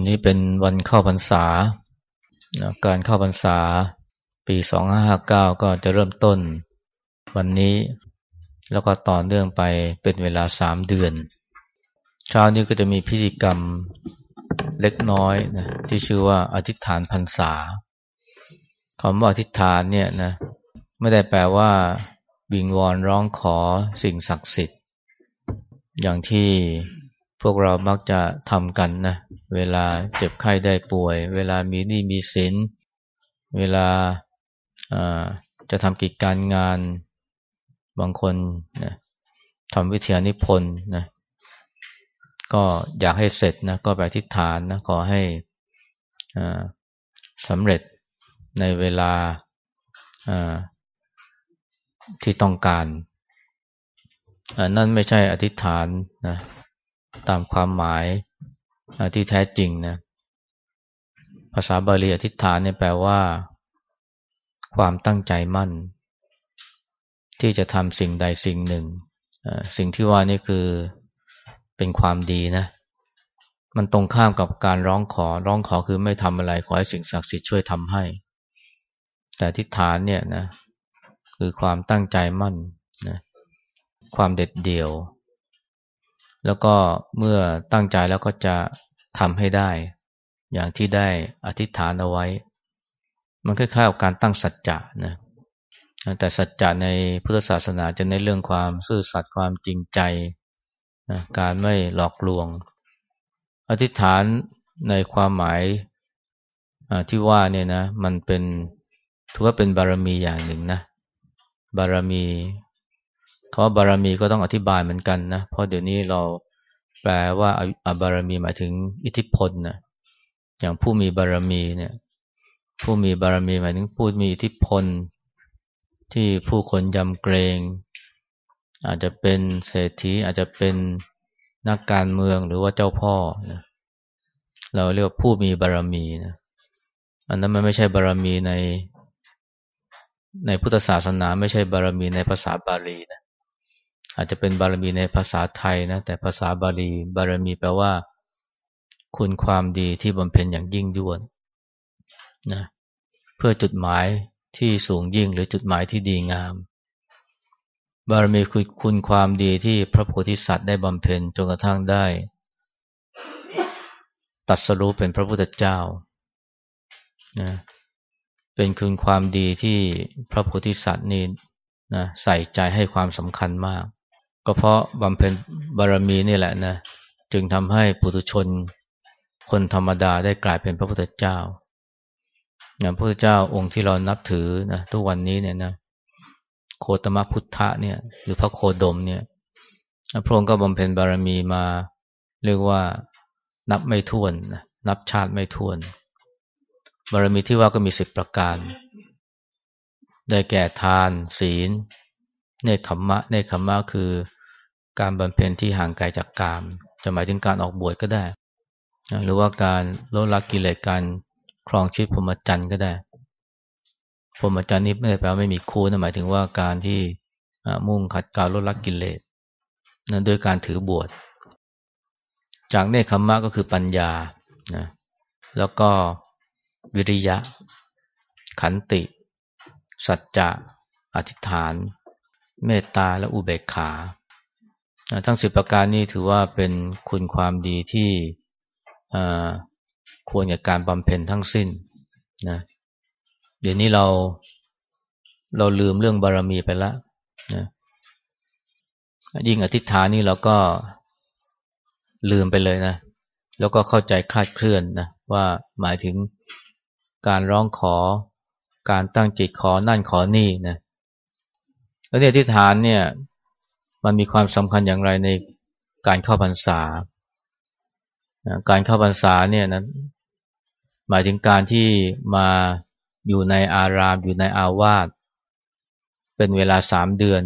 วันนี้เป็นวันเข้าพรรษา การเข้าพรรษาปี 2559 ก็จะเริ่มต้นวันนี้แล้วก็ต่อเนื่องไปเป็นเวลาสามเดือน เช้านี้ก็จะมีพิธีกรรมเล็กน้อยนะที่ชื่อว่าอธิษฐานพรรษาคำว่าอธิษฐานเนี่ยนะไม่ได้แปลว่าวิงวอนร้องขอสิ่งศักดิ์สิทธิ์ อย่างที่ พวกเรามักจะทำกันนะ เวลาเจ็บไข้ได้ป่วย เวลามีหนี้มีสิน เวลาจะทำกิจการงาน บางคนนะทำวิทยานิพนธ์นะก็อยากให้เสร็จนะก็ไปทิฏฐานนะขอให้สำเร็จในเวลาที่ต้องการ นั่นไม่ใช่อธิษฐานนะ ตามความหมายที่แท้จริงนะภาษาบาลีอธิษฐานเนี่ยแปลว่า ความตั้งใจมั่น ที่จะทำสิ่งใดสิ่งหนึ่ง สิ่งที่ว่านี่คือเป็นความดีนะ มันตรงข้ามกับการร้องขอร้องขอคือไม่ทำอะไรขอให้สิ่งศักดิ์สิทธิ์ช่วยทำให้ แต่ทิฏฐานเนี่ยนะคือความตั้งใจมั่นนะความเด็ดเดี่ยว แล้วก็เมื่อตั้งใจแล้วก็จะทำให้ได้ อย่างที่ได้อธิษฐานเอาไว้ มันคล้ายๆกับการตั้งสัจจะนะแต่สัจจะในพุทธศาสนาจะในเรื่องความซื่อสัตย์ความจริงใจนะการไม่หลอกลวง อธิษฐานในความหมายที่ว่าเนี่ยนะ มันเป็นถือว่าเป็นบารมีอย่างหนึ่งนะ บารมี คำว่าบารมีก็ต้องอธิบายเหมือนกันนะเพราะเดี๋ยวนี้เราแปลว่าอบารมีหมายถึงอิทธิพลนะอย่างผู้มีบารมีเนี่ยผู้มีบารมีหมายถึงผู้มีอิทธิพล ที่ผู้คนยำเกรง อาจจะเป็นเศรษฐีอาจจะเป็นนักการเมืองหรือว่าเจ้าพ่อนะเราเรียกว่าผู้มีบารมีนะอันนั้นมันไม่ใช่บารมีในในพุทธศาสนา ไม่ใช่บารมีในภาษาบาลีนะ อาจจะเป็นบารมีในภาษาไทยนะแต่ภาษาบาลีบารมีแปลว่า คุณความดีที่บำเพ็ญอย่างยิ่งยวดนะเพื่อจุดหมายที่สูงยิ่งหรือจุดหมายที่ดีงาม บารมีคือคุณความดีที่พระโพธิสัตว์ได้บำเพ็ญจนกระทั่งได้ ตัดสรู้เป็นพระพุทธเจ้านะเป็นคุณความดีที่พระโพธิสัตว์นี่นะใส่ใจให้ความสำคัญมาก ก็เพราะบำเพ็ญบารมีนี่แหละนะจึงทำให้ปุถุชนคนธรรมดาได้กลายเป็นพระพุทธเจ้าอย่างพระพุทธเจ้าองค์ที่เรานับถือนะทุกวันนี้เนี่ยนะโคตมพุทธะเนี่ย หรือพระโคดมเนี่ยพระองค์ก็บำเพ็ญบารมีมา เรียกว่านับไม่ถ้วนนับชาติไม่ถ้วน บารมีที่ว่าก็มีสิบประการ ได้แก่ทาน ศีลเนคขมมะเนคขมมะคือ การบำเพ็ญที่ห่างไกลจากกาม จะหมายถึงการออกบวชก็ได้ หรือว่าการลดละกิเลสการครองชีวิตพรหมจรรย์ก็ได้พรหมจรรย์นี้ไม่ได้แปลว่าไม่มีคู่นะหมายถึงว่าการที่มุ่งขัดกาลดละกิเลสนั้นด้วยการถือบวชจากเนคขมมะก็คือปัญญานะแล้วก็วิริยะ ขันติ สัจจะ อธิษฐาน เมตตาและอุเบกขา ทั้งสิบประการนี้ถือว่าเป็นคุณความดีที่ควรกับการบำเพ็ญทั้งสิ้นนะเดี๋ยวนี้เราเราลืมเรื่องบารมีไปแล้วนะยิ่งอธิษฐานนี่เราก็ลืมไปเลยนะ แล้วก็เข้าใจคลาดเคลื่อนนะว่าหมายถึงการร้องขอการตั้งจิตขอนั่นขอนี่นะแล้วเนี่ยที่ฐานเนี่ย มันมีความสำคัญอย่างไรในการเข้าพรรษา การเข้าพรรษาเนี่ยนะหมายถึงการที่มาอยู่ในอารามอยู่ในอาวาสเป็นเวลาสามเดือน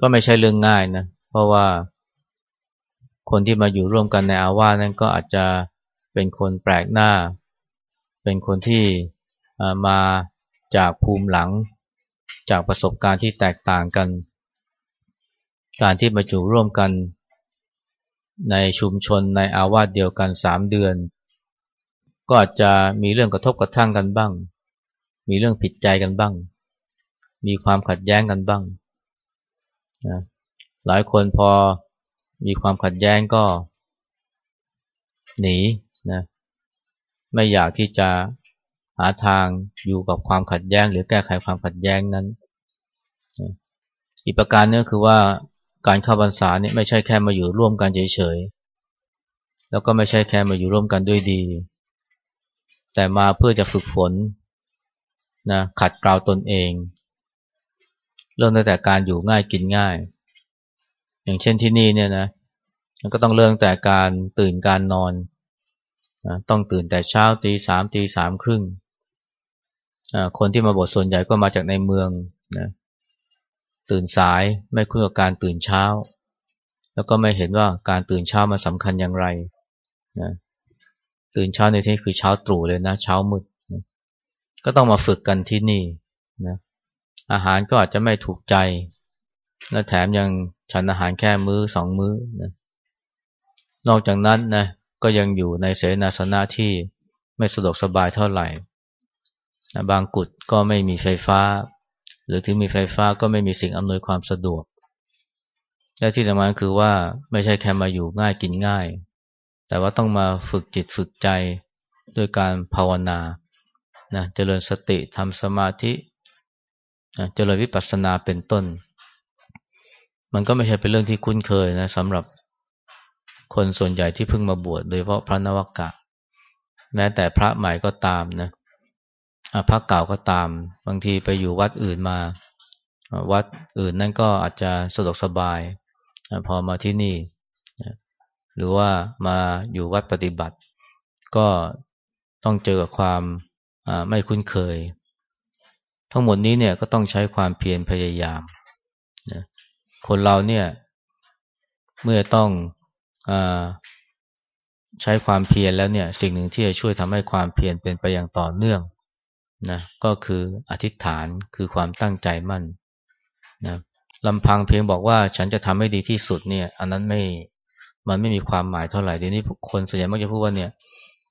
ก็ไม่ใช่เรื่องง่ายนะ เพราะว่าคนที่มาอยู่ร่วมกันในอาวาสนั้นก็อาจจะเป็นคนแปลกหน้า เป็นคนที่มาจากภูมิหลังจากประสบการณ์ที่แตกต่างกัน การที่มาอยู่ร่วมกันในชุมชนในอาวาสเดียวกันสามเดือน ก็อาจจะมีเรื่องกระทบกระทั่งกันบ้าง มีเรื่องผิดใจกันบ้าง มีความขัดแย้งกันบ้างนะหลายคนพอมีความขัดแย้งก็ หนีนะไม่อยากที่จะหาทางอยู่กับความขัดแย้ง หรือแก้ไขความขัดแย้งนั้น อีกประการนึงคือว่า การเข้าพรรษาเนี่ยไม่ใช่แค่มาอยู่ร่วมกันเฉยๆ แล้วก็ไม่ใช่แค่มาอยู่ร่วมกันด้วยดี แต่มาเพื่อจะฝึกฝนนะขัดเกลาตนเอง เริ่มตั้งแต่การอยู่ง่ายกินง่าย อย่างเช่นที่นี่เนี่ยนะมันก็ต้องเริ่มแต่การตื่นการนอนนะต้องตื่นแต่เช้าตีสามตีสามครึ่งคนที่มาบทส่วนใหญ่ก็มาจากในเมืองนะ ตื่นสายไม่คุ้นกับการตื่นเช้า แล้วก็ไม่เห็นว่าการตื่นเช้ามันสำคัญอย่างไรนะตื่นเช้าในที่คือเช้าตรู่เลยนะเช้ามืดนะก็ต้องมาฝึกกันที่นี่นะอาหารก็อาจจะไม่ถูกใจ และแถมยังฉันอาหารแค่มื้อสองมื้อนะนอกจากนั้นนะก็ยังอยู่ในเสนาสนะที่ไม่สะดวกสบายเท่าไหร่นะบางกุดก็ไม่มีไฟฟ้า หรือถึงมีไฟฟ้าก็ไม่มีสิ่งอำนวยความสะดวก และที่สำคัญคือว่าไม่ใช่แค่มาอยู่ง่ายกินง่าย แต่ว่าต้องมาฝึกจิตฝึกใจด้วยการภาวนานะเจริญสติทำสมาธินะเจริญวิปัสสนาเป็นต้น มันก็ไม่ใช่เป็นเรื่องที่คุ้นเคยนะสำหรับคนส่วนใหญ่ที่เพิ่งมาบวชโดยเฉพาะพระนวกะแม้แต่พระใหม่ก็ตามนะ พระเก่าก็ตาม บางทีไปอยู่วัดอื่นมา วัดอื่นนั่นก็อาจจะสะดวกสบาย พอมาที่นี่ หรือว่ามาอยู่วัดปฏิบัติ ก็ต้องเจอกับความไม่คุ้นเคย ทั้งหมดนี้เนี่ยก็ต้องใช้ความเพียรพยายามคนเราเนี่ยเมื่อต้องอใช้ความเพียรแล้วเนี่ย สิ่งหนึ่งที่จะช่วยทำให้ความเพียรเป็นไปอย่างต่อเนื่อง นะก็คืออธิษฐานคือความตั้งใจมั่นนะลำพังเพียงบอกว่าฉันจะทำให้ดีที่สุดเนี่ย อันนั้นไม่มันไม่มีความหมายเท่าไหร่เดี๋ยวนี้คนส่วนใหญ่มักจะพูดว่าเนี่ย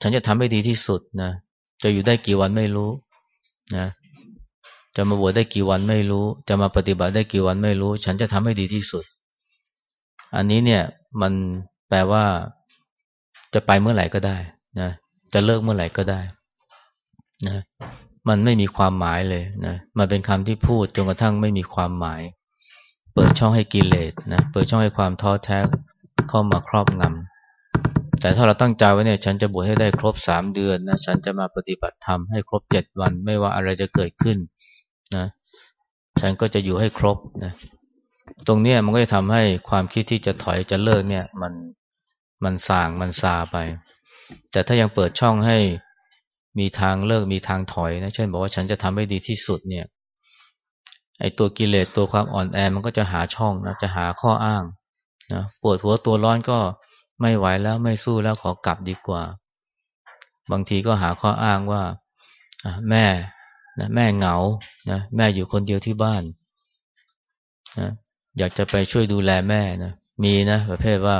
ฉันจะทำให้ดีที่สุดนะจะอยู่ได้กี่วันไม่รู้นะจะมาบวชได้กี่วันไม่รู้ จะมาปฏิบัติได้กี่วันไม่รู้ ฉันจะทำให้ดีที่สุด อันนี้เนี่ยมันแปลว่าจะไปเมื่อไหร่ก็ได้นะจะเลิกเมื่อไหร่ก็ได้นะ มันไม่มีความหมายเลยนะมันเป็นคำที่พูดจนกระทั่งไม่มีความหมาย เปิดช่องให้กิเลสนะเปิดช่องให้ความท้อแท้เข้ามาครอบงำแต่ถ้าเราตั้งใจไว้เนี่ย ฉันจะบวชให้ได้ครบสามเดือนนะฉันจะมาปฏิบัติธรรมให้ครบเจ็ดวัน ไม่ว่าอะไรจะเกิดขึ้นนะฉันก็จะอยู่ให้ครบนะตรงนี้มันก็จะทำให้ความคิดที่จะถอยจะเลิกเนี่ย มันมันสางมันซาไป แต่ถ้ายังเปิดช่องให้ มีทางเลิกมีทางถอยนะเช่นบอกว่าฉันจะทำให้ดีที่สุดเนี่ยไอ้ตัวกิเลสตัวความอ่อนแอมันก็จะหาช่องนะจะหาข้ออ้างนะปวดหัวตัวร้อนก็ไม่ไหวแล้วไม่สู้แล้วขอกลับดีกว่า บางทีก็หาข้ออ้างว่าแม่นะแม่เหงานะแม่อยู่คนเดียวที่บ้านนะอยากจะไปช่วยดูแลแม่นะมีนะประเภทว่า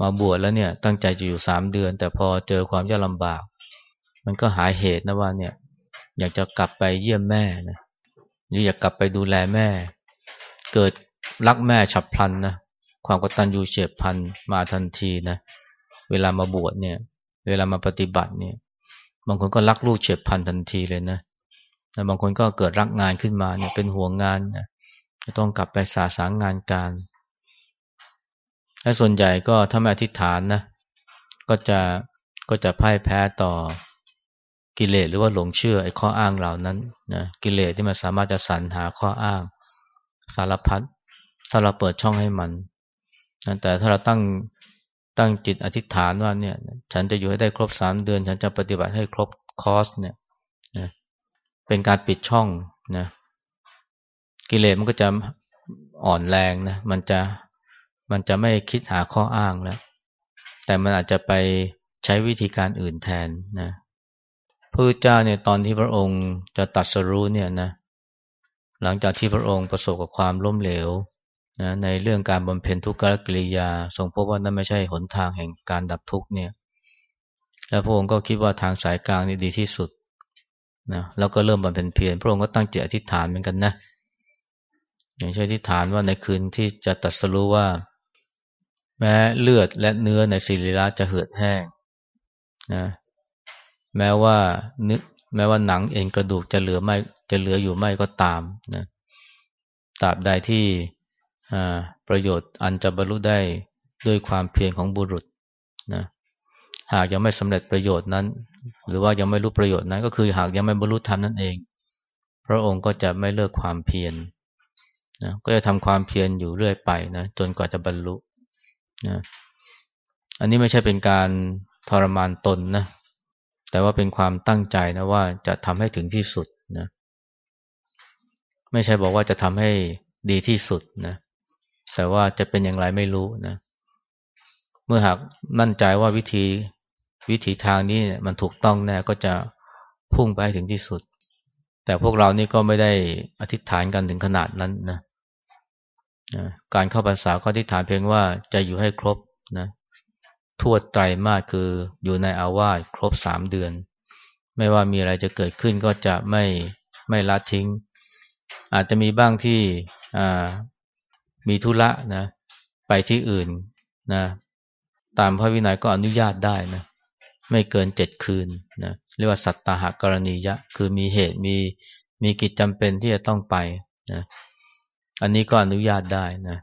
มาบวชแล้วเนี่ย ตั้งใจจะอยู่สามเดือน แต่พอเจอความยากลำบาก มันก็หาเหตุนะว่าเนี่ย อยากจะกลับไปเยี่ยมแม่นะหรืออยากกลับไปดูแลแม่ เกิดรักแม่ฉับพลันนะความกตัญญูเฉียบพลันมาทันทีนะเวลามาบวชเนี่ย เวลามาปฏิบัติเนี่ยบางคนก็รักลูกเฉียบพลันทันทีเลยนะแต่บางคนก็เกิดรักงานขึ้นมาเนี่ยเป็นห่วงงานนะจะต้องกลับไปสาสางงานการและส่วนใหญ่ก็ถ้าไม่อธิษฐานนะก็จะก็จะพ่ายแพ้ต่อ กิเลสหรือว่าหลงเชื่อไอ้ข้ออ้างเหล่านั้นนะกิเลสที่มันสามารถจะสรรหาข้ออ้าง สารพัดถ้าเราเปิดช่องให้มันนะแต่ถ้าเราตั้งตั้งจิตอธิษฐานว่าเนี่ยฉันจะอยู่ให้ได้ครบสามเดือน ฉันจะปฏิบัติให้ครบคอร์สเนี่ยนะเป็นการปิดช่องนะกิเลสมันก็จะอ่อนแรงนะมันจะมันจะไม่คิดหาข้ออ้างแล้ว แต่มันอาจจะไปใช้วิธีการอื่นแทนนะ พระเจ้าเนี่ยตอนที่พระองค์จะตัดสรู้เนี่ยนะหลังจากที่พระองค์ประสบกับความล้มเหลวนะในเรื่องการบำเพ็ญทุกขกิริยาทรงพบว่านั่นไม่ใช่หนทางแห่งการดับทุกข์เนี่ย แล้วพระองค์ก็คิดว่าทางสายกลางนี่ดีที่สุดนะแล้วก็เริ่มบำเพ็ญเพียรพระองค์ก็ตั้งจิตอธิษฐานเหมือนกันนะอย่างเช่นอธิษฐานว่าในคืนที่จะตัดสรู้ว่า แม้เลือดและเนื้อในศิริระจะเหือดแห้งนะ แม้ว่านึกแม้ว่าหนังเอ็นกระดูกจะเหลือไม่จะเหลืออยู่ไม่ก็ตามนะตราบใดที่ประโยชน์อันจะบรรลุได้ด้วยความเพียรของบุรุษนะหากยังไม่สำเร็จประโยชน์นั้น หรือว่ายังไม่รู้ประโยชน์นั้น ก็คือหากยังไม่บรรลุธรรมนั่นเอง พระองค์ก็จะไม่เลิกความเพียรนะก็จะทำความเพียรอยู่เรื่อยไปนะจนกว่าจะบรรลุนะอันนี้ไม่ใช่เป็นการทรมานตนนะ แต่ว่าเป็นความตั้งใจนะว่าจะทำให้ถึงที่สุดนะไม่ใช่บอกว่าจะทำให้ดีที่สุดนะแต่ว่าจะเป็นอย่างไรไม่รู้นะเมื่อหากมั่นใจว่าวิธีวิธีทางนี้มันถูกต้องแน่ก็จะพุ่งไปถึงที่สุด แต่พวกเรานี่ก็ไม่ได้อธิษฐานกันถึงขนาดนั้นนะนะการเข้าพรรษาก็อธิษฐานเพียงว่าจะอยู่ให้ครบนะ ทั่วไตรมาสคืออยู่ในอาวาสครบสามเดือน ไม่ว่ามีอะไรจะเกิดขึ้นก็จะไม่ไม่ละทิ้ง อาจจะมีบ้างที่มีธุระนะไปที่อื่นนะตามพระวินัยก็อนุญาตได้นะไม่เกินเจ็ดคืนนะเรียกว่าสัตตาหากรณียะ คือมีเหตุมีมีกิจจำเป็นที่จะต้องไปนะอันนี้ก็อนุญาตได้นะ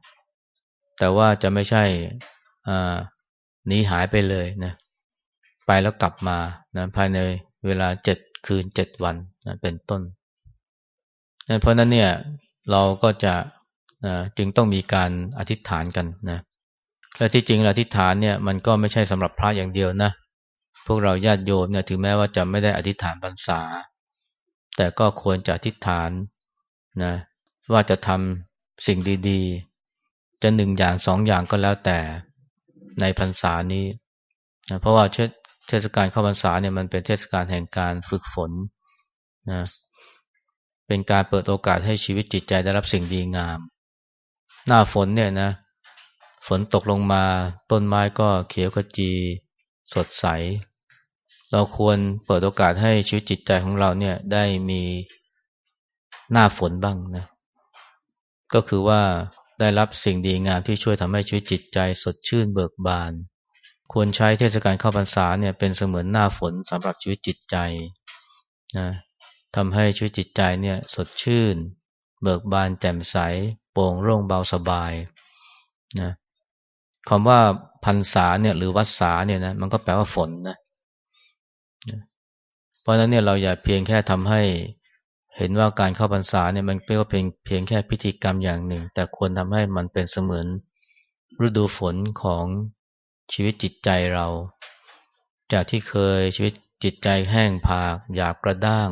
แต่ว่าจะไม่ใช่อ่า หนีหายไปเลยนะไปแล้วกลับมานะภายในเวลาเจ็ดคืนเจ็ดวันนะเป็นต้นเพราะนั้นเนี่ยเราก็จะนะจึงต้องมีการอธิษฐานกันนะและที่จริงอธิษฐานเนี่ยมันก็ไม่ใช่สำหรับพระอย่างเดียวนะพวกเราญาติโยมเนี่ยถึงแม้ว่าจะไม่ได้อธิษฐานพรรษา แต่ก็ควรจะอธิษฐานนะว่าจะทำสิ่งดีๆ จะหนึ่งอย่างสองอย่างก็แล้วแต่ ในพรรษานี้นะเพราะว่าเทศกาลเข้าพรรษาเนี่ยมันเป็นเทศกาลแห่งการฝึกฝนนะเป็นการเปิดโอกาสให้ชีวิตจิตใจได้รับสิ่งดีงาม หน้าฝนเนี่ยนะ ฝนตกลงมาต้นไม้ก็เขียวขจีสดใส เราควรเปิดโอกาสให้ชีวิตจิตใจของเราเนี่ยได้มีหน้าฝนบ้างนะ ก็คือว่า ได้รับสิ่งดีงามที่ช่วยทำให้ชีวิตจิตใจสดชื่นเบิกบาน ควรใช้เทศกาลเข้าพรรษาเนี่ยเป็นเสมือนหน้าฝนสำหรับชีวิตจิตใจนะทำให้ชีวิตจิตใจเนี่ยสดชื่น เบิกบานแจ่มใส โปร่งโล่งเบาสบายนะคำว่าพรรษาเนี่ยหรือวัดษาเนี่ยนะมันก็แปลว่าฝนนะ เพราะฉะนั้นเนี่ยเราอย่าเพียงแค่ทำให้ เห็นว่าการเข้าพรรษาเนี่ยมันเป็นเพียงเพียงแค่พิธีกรรมอย่างหนึ่ง แต่ควรทำให้มันเป็นเสมือนฤดูฝนของชีวิตจิตใจเรา จากที่เคยชีวิตจิตใจแห้งผาก หยาบกระด้าง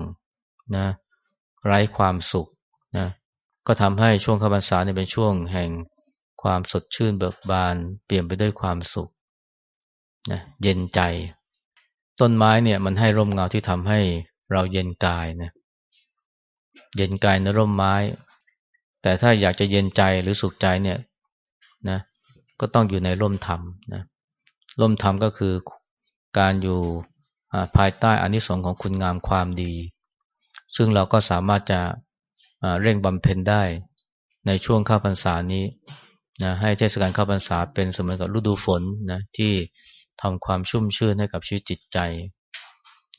นะไร้ความสุขนะก็ทำให้ช่วงเข้าพรรษาเนี่ยเป็นช่วงแห่งความสดชื่นเบิกบาน เปลี่ยนไปด้วยความสุขนะเย็นใจ ต้นไม้เนี่ยมันให้ร่มเงาที่ทำให้เราเย็นกายนะ เย็นกายในร่มไม้ แต่ถ้าอยากจะเย็นใจหรือสุขใจเนี่ยนะก็ต้องอยู่ในร่มธรรมนะร่มธรรมก็คือการอยู่ภายใต้อานิสงส์ของคุณงามความดี ซึ่งเราก็สามารถจะเร่งบำเพ็ญได้ในช่วงข้าพรรษานี้นะให้เทศกาลข้าพรรษาเป็นเสมือนกับฤดูฝนนะที่ทำความชุ่มชื่นให้กับชีวิตจิตใจ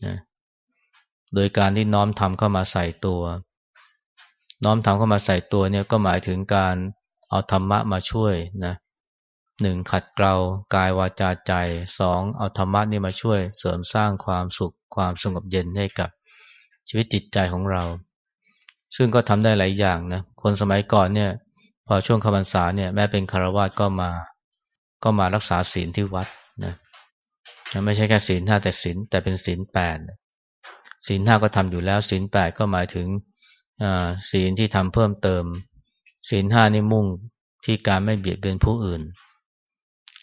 นะโดยการที่น้อมทำเข้ามาใส่ตัว น้อมทำเข้ามาใส่ตัวเนี่ยก็หมายถึงการเอาธรรมะมาช่วยนะหนึ่งขัดเกลากายวาจาใจสองเอาธรรมะนี่มาช่วย เสริมสร้างความสุขความสงบเย็นให้กับชีวิตจิตใจของเรา ซึ่งก็ทำได้หลายอย่างนะคนสมัยก่อนเนี่ย พอช่วงขบันษาเนี่ยแม้เป็นคารวะก็มา ก็มารักษาศีลที่วัดนะไม่ใช่แค่ศีลห้าแต่ศีลแต่เป็นศีลแปดศีลห้าก็ทำอยู่แล้วศีลแปดก็หมายถึง ศีลที่ทำเพิ่มเติม ศีลห้านี่มุ่งที่การไม่เบียดเบียนผู้อื่น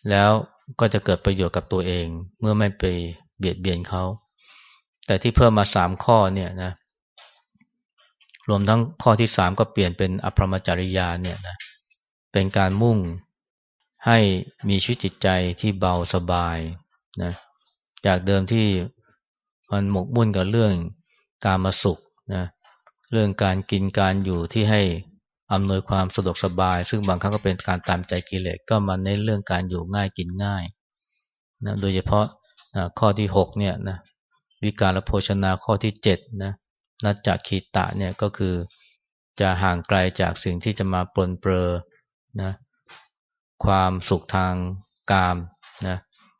แล้วก็จะเกิดประโยชน์กับตัวเอง เมื่อไม่ไปเบียดเบียนเขา แต่ที่เพิ่มมาสามข้อเนี่ยนะ รวมทั้งข้อที่สามก็เปลี่ยนเป็นอภรมจริยาเนี่ยนะ เป็นการมุ่งให้มีชีวิตจิตใจที่เบาสบายนะ จากเดิมที่มันหมกมุ่นกับเรื่องการมาสุขนะ เรื่องการกินการอยู่ที่ให้อำนวยความสะดวกสบาย ซึ่งบางครั้งก็เป็นการตามใจกิเลสก็มาในเรื่องการอยู่ง่ายกินง่ายนะโดยเฉพาะข้อที่หกเนี่ยนะวิการโภชนาข้อที่เจ็ดนะนัจจคีตะเนี่ยก็คือจะห่างไกลจากสิ่งที่จะมาปลนเปลือนะความสุขทางกามนะ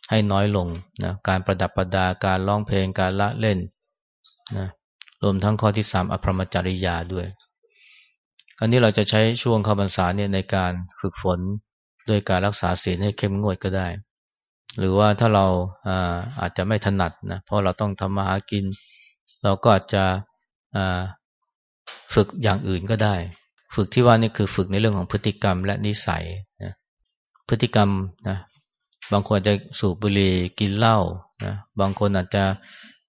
ให้น้อยลงนะการประดับประดาการร้องเพลงการละเล่นนะ รวมทั้งข้อที่สามอภรมจริยาด้วยอันนี้เราจะใช้ช่วงเข้าพรรษาเนี่ยในการฝึกฝนโดยการรักษาศีลให้เข้มงวดก็ได้ หรือว่าถ้าเราอาอาจจะไม่ถนัดนะเพราะเราต้องทำมาหากิน เราก็อาจจะฝึกอย่างอื่นก็ได้ ฝึกที่ว่านี่คือฝึกในเรื่องของพฤติกรรมและนิสัยนะพฤติกรรมนะบางคนจะสูบบุหรี่กินเหล้านะบางคนอาจจะ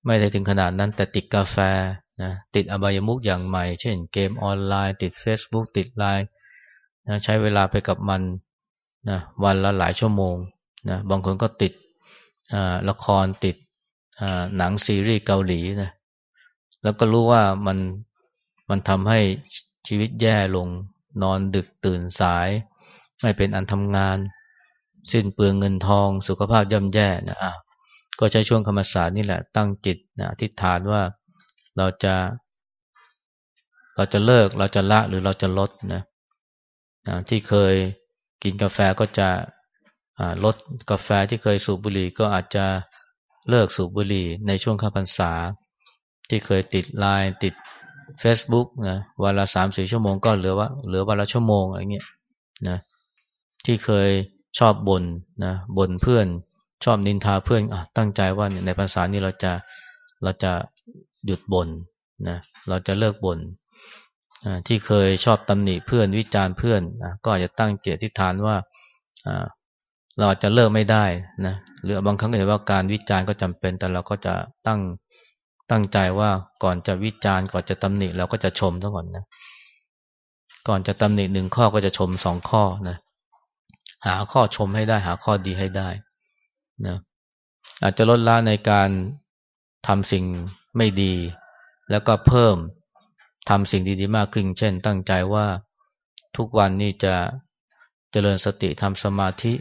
ไม่ได้ถึงขนาดนั้นแต่ติดกาแฟนะติดอบายมุกอย่างใหม่ เช่นเกมออนไลน์ ติด Facebook ติดไลน์นะใช้เวลาไปกับมันนะวันละหลายชั่วโมงนะบางคนก็ติดละครติดหนังซีรีส์เกาหลีนะแล้วก็รู้ว่ามันมันทำให้ชีวิตแย่ลงนอนดึกตื่นสาย ไม่เป็นอันทำงาน สิ้นเปลืองเงินทองสุขภาพย่ำแย่นะอะ ก็ใช้ช่วงครรมศาสตร์นี่แหละตั้งจิตนะอธิษฐานว่าเราจะ เราจะเลิกเราจะละหรือเราจะลดนะนะที่เคยกินกาแฟก็จะลดกาแฟที่เคยสูบบุหรี่ก็อาจจะเลิกสูบบุหรี่ในช่วงข้าพรรษา ที่เคยติดไลน์ติด Facebook นะวันละสามสี่ชั่วโมงก็เหลือว่าเหลือวันละชั่วโมงอะไรเงี้ยนะที่เคยชอบบ่นนะบ่นเพื่อน ชอบนินทาเพื่อนอตั้งใจว่าในภาษานี้เราจะเราจะหยุดบน่นนะเราจะเลิกบน่นที่เคยชอบตำหนิเพื่อนวิจารณ์เพื่อนนะก็อาจจะตั้งเจตทิฏฐานว่าเราอาจจะเลิกไม่ได้นะหรือบางครั้งเห็นว่าการวิจารณ์ก็จำเป็น แต่เราก็จะตั้งตั้งใจว่าก่อนจะวิจารณ์ก่อนจะตำหนิเราก็จะชมซะก่อนนะก่อนจะตำหนิหนึ่งข้อก็จะชมสองข้อนะหาข้อชมให้ได้หาข้อดีให้ได้ นะอาจจะลดละในการทำสิ่งไม่ดี แล้วก็เพิ่มทำสิ่งดีๆมากขึ้น เช่น ตั้งใจว่าทุกวันนี้จะเจริญสติทำสมาธิ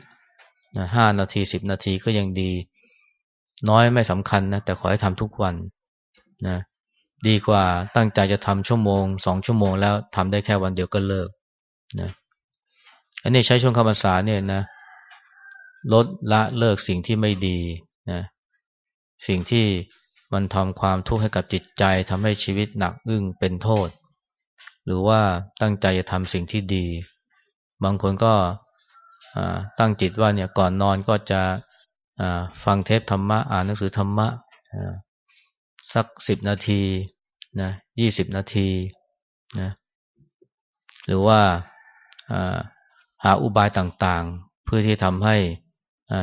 ห้านาทีสิบนาทีก็ยังดี น้อยไม่สำคัญนะแต่ขอให้ทำทุกวันนะดีกว่าตั้งใจจะทำชั่วโมงสองชั่วโมงแล้วทำได้แค่วันเดียวก็เลิกนะอันนี้ใช้ช่วงคำภาษาเนี่ยนะ ลดละเลิกสิ่งที่ไม่ดีนะสิ่งที่มันทำความทุกข์ให้กับจิตใจทำให้ชีวิตหนักอึ้งเป็นโทษ หรือว่าตั้งใจจะทำสิ่งที่ดี บางคนก็ตั้งจิตว่าเนี่ยก่อนนอนก็จะฟังเทปธรรมะ อ่านหนังสือธรรมะสักสิบนาทีนะยี่สิบนาทีนะหรือว่าหาอุบายต่างๆ เพื่อที่ทำให้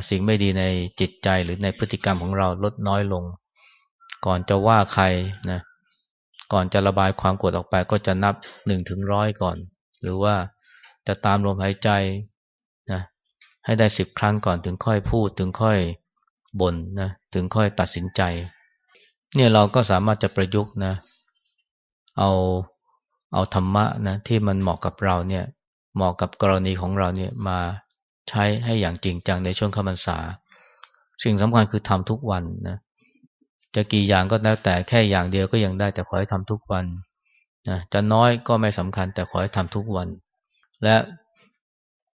สิ่งไม่ดีในจิตใจหรือในพฤติกรรมของเราลดน้อยลง ก่อนจะว่าใครนะก่อนจะระบายความโกรธออกไปก็จะนับหนึ่งถึงร้อยก่อน หรือว่าจะตามลมหายใจนะให้ได้สิบครั้งก่อนถึงค่อยพูดถึงค่อยบ่นนะถึงค่อยตัดสินใจ เนี่ยเราก็สามารถจะประยุกต์นะเอาเอาธรรมะนะที่มันเหมาะกับเราเนี่ยเหมาะกับกรณีของเราเนี่ยมา ใช้ให้อย่างจริงจังในช่วงเข้าพรรษา สิ่งสำคัญคือทำทุกวันนะจะกี่อย่างก็แล้วแต่แค่อย่างเดียวก็ยังได้ แต่ขอให้ทำทุกวันนะจะน้อยก็ไม่สำคัญ แต่ขอให้ทำทุกวัน และ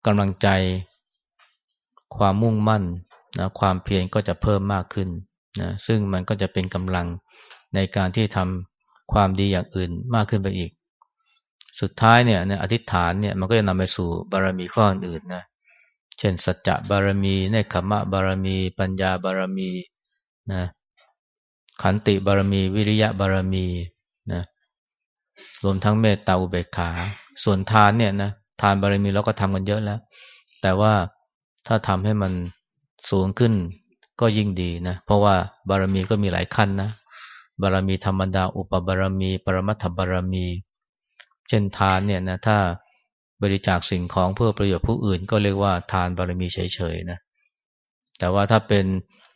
กำลังใจ ความมุ่งมั่นนะความเพียรก็จะเพิ่มมากขึ้นนะซึ่งมันก็จะเป็นกำลังในการที่ทำความดีอย่างอื่นมากขึ้นไปอีก สุดท้ายเนี่ยอธิษฐานเนี่ยมันก็จะนำไปสู่บารมีข้ออื่นนะ เช่นสัจจะบารมีเนคขมะบารมี ปัญญาบารมีนะขันติบารมีวิริยะบารมีนะรวมทั้งเมตตาอุเบกขา ส่วนทานเนี่ยนะทานบารมีเราก็ทำกันเยอะแล้ว แต่ว่าถ้าทำให้มันสูงขึ้นก็ยิ่งดีนะเพราะว่าบารมีก็มีหลายขั้นนะบารมีธรรมดา อุปบารมี ปรมัตถบารมี เช่นทานเนี่ยนะถ้า บริจาคสิ่งของเพื่อประโยชน์ผู้อื่น ก็เรียกว่าทานบารมีเฉยๆนะแต่ว่าถ้าเป็น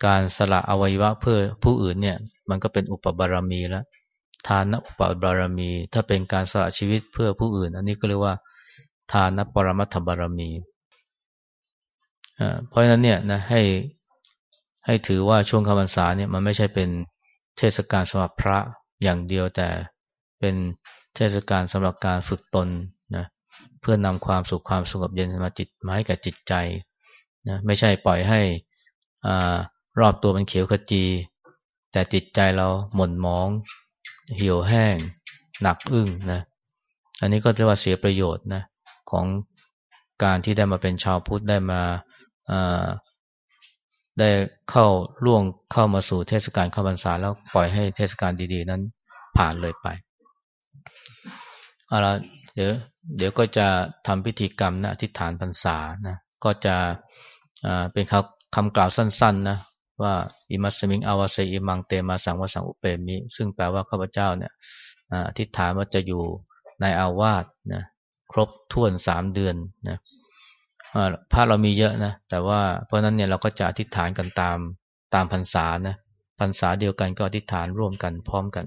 การสละอวัยวะเพื่อผู้อื่นเนี่ย มันก็เป็นอุปบารมีแล้วทานอุปบารมี ถ้าเป็นการสละชีวิตเพื่อผู้อื่น อันนี้ก็เรียกว่า ทานปรมัตถบารมีเพราะฉะนั้นเนี่ยนะให้ให้ถือว่าช่วงคำพรรษาเนี่ยมันไม่ใช่เป็นเทศกาลสำหรับพระอย่างเดียวแต่เป็นเทศกาลสำหรับการฝึกตน เพื่อนำความสุขความสงบเย็นมาจิตมาให้กับจิตใจนะไม่ใช่ปล่อยให้อรอบตัวมันเขียวขจี แต่จิตใจเราหม่นมอง เหี่ยวแห้ง หนักอึ้งนะอันนี้ก็เรียกว่าเสียประโยชน์นะของการที่ได้มาเป็นชาวพุทธได้มาได้เข้าล่วงเข้ามาสู่เทศกาลเข้าพรรษาแล้วปล่อยให้เทศกาลดี ๆ นั้นผ่านเลยไปเอาละ ดี๋ยวเดี๋ยวก็จะทำพิธีกรรมนะทิฏฐานพรรษานะก็จะเป็นคำคำกล่าวสั้นๆนะว่าอิมัสมิงอาวาเซอิมังเตมาสังวสังอุเปมิ ซึ่งแปลว่าข้าพเจ้าเนี่ยอธิษฐานว่าจะอยู่ในอาวาสนะครบถ้วนสามเดือนนะพระเรามีเยอะนะแต่ว่าเพราะนั้นเนี่ยเราก็จะอธิษฐานกันตามตามพรรษานะพรรษาเดียวกันก็อธิษฐานร่วมกันพร้อมกัน